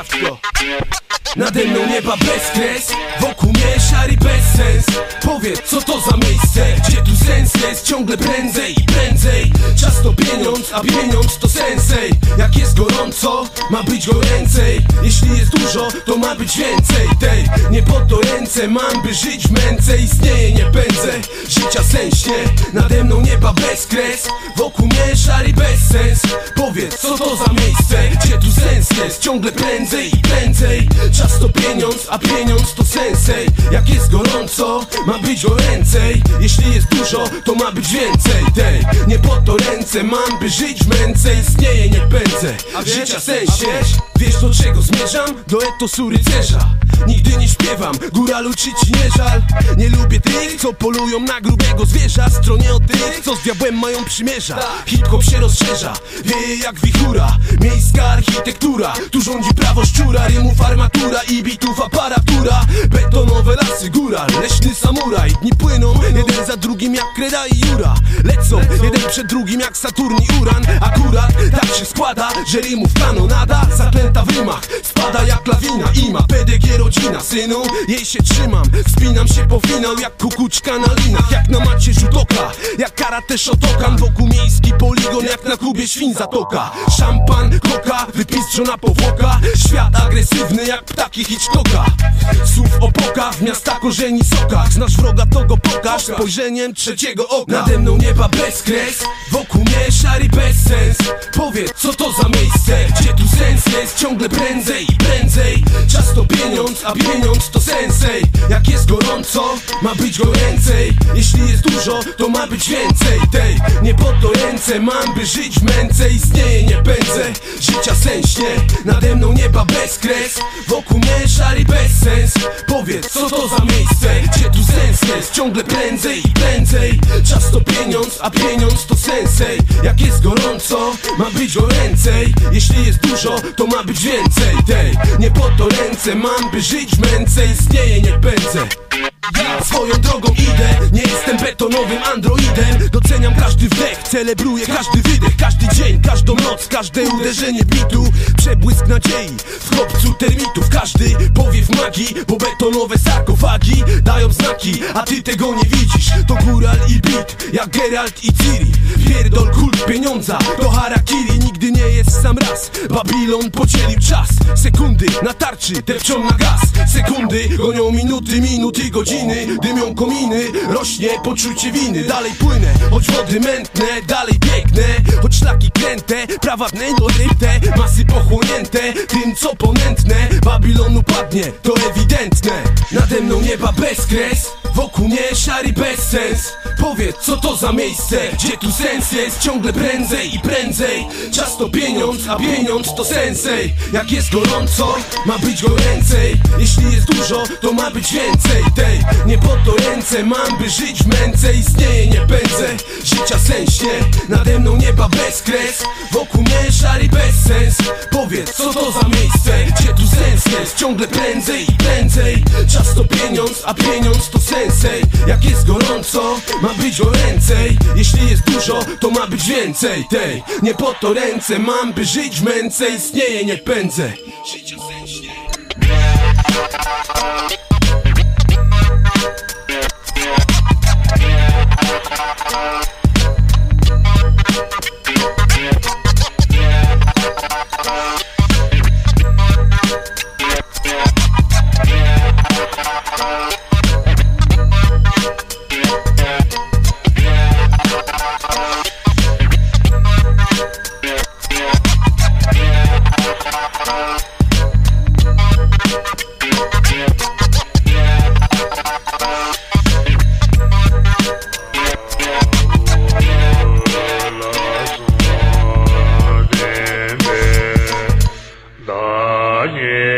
zachciawko Nade mną nieba bez kres Wokół mnie szary bez sens Powiedz co to za miejsce Gdzie tu sens jest? Ciągle prędzej i prędzej pieniądz, a pieniądz to sensej. Jak jest gorąco, ma być goręcej Jeśli jest dużo, to ma być więcej Tej, nie po to ręce mam by żyć w męce. Istnieje, nie pędzę, życia senśnie Nade mną nieba bezkres Wokół mnie szary bezsens Powiedz co to za miejsce? Gdzie tu sens jest? Ciągle prędzej i prędzej. Czas to pieniądz, a pieniądz to sensej. Jak jest gorąco, ma być goręcej Jeśli jest dużo, to ma być więcej Tej, nie po to ręce mam by żyć w męce Istnieje, nie pędzę, życia sensie Wiesz do czego zmierzam? Do etosu rycerza Nigdy nie śpiewam, góralu czy ci nie żal. Nie lubię tych, co polują na grubego zwierza. Stronie od tych, co z diabłem mają przymierza. Hip-hop się rozszerza, wieje jak wichura. Miejska architektura, tu rządzi prawo szczura. Rymów armatura i bitów aparatura. Betonowe lasy, góra, leśny samuraj. Dni płyną, jeden za drugim jak Kreda i Jura. Lecą, jeden przed drugim jak Saturn i Uran. Akurat tak się składa, że rymów kanonada Zaklęta synu, jej się trzymam Wspinam się po finał jak kukuczka na linach Jak na macie rzut oka, jak karate shotokan Wokół miejski poligon jak na Kubie świn zatoka. Szampan, koka, wypistrzona powłoka. Świat agresywny jak ptaki Hitchcocka. Słów opoka, w miasta korzeni sokach Znasz wroga, to go pokaż. Spojrzeniem trzeciego oka. Nade mną nieba bezkres, wokół mnie szary bezsens Powiedz co to za miejsce, gdzie tu sens jest? Ciągle prędzej i prędzej. Czas to pieniądz, a pieniądz to sensej. Jak jest gorąco, ma być goręcej Jeśli jest dużo, to ma być więcej Tej, nie po to ręce mam by żyć w męce. Istnieje, nie pędzę, życia senśnie Nade mną nieba bezkres, wokół mnie szary bezsens Powiedz co to za miejsce, gdzie tu sens jest? Ciągle prędzej i prędzej. Czas to pieniądz, a pieniądz to sensej. Jak jest gorąco, ma być goręcej Jeśli jest dużo, to ma być więcej. Tej, nie po to ręce mam by żyć w męce. Istnieje, nie pędzę swoją drogą idę, nie betonowym androidem. Doceniam każdy wdech, celebruję każdy wydech. Każdy dzień, każdą noc, każde uderzenie bitu. Przebłysk nadziei w chłopcu termitów. Każdy powiew magii, bo betonowe sarkofagi Dają znaki, a ty tego nie widzisz. To góral i beat, jak Geralt i Ciri. Pierdol kult pieniądza, to harakiri. Nigdy nie jest sam raz, Babilon podzielił czas. Sekundy na tarczy, depczą na gaz. Sekundy gonią minuty, minuty, godziny. Dymią kominy, rośnie poczucie winy. Dalej płynę, choć wody mętne Dalej biegnę, choć szlaki kręte Prawa ryte, masy pochłonięte Tym co ponętne, Babilon upadnie To ewidentne, nade mną nieba bezkres Wokół mnie szary bezsens Powiedz co to za miejsce Gdzie tu sens jest? Ciągle prędzej i prędzej. Czas to pieniądz, a pieniądz to sensej. Jak jest gorąco, ma być goręcej Jeśli jest dużo, to ma być więcej Tej, nie po to ręce mam by żyć w męce. Istnieje, nie pędzę, życia senśnie Nade mną nieba bezkres Wokół mnie szary bezsens Powiedz co to za miejsce Gdzie tu sens jest? Ciągle prędzej i prędzej. Czas to pieniądz, a pieniądz to Jak jest gorąco, ma być goręcej Jeśli jest dużo, to ma być więcej. Tej, nie po to ręce mam by żyć w męce Istnieje, nie pędzę 而且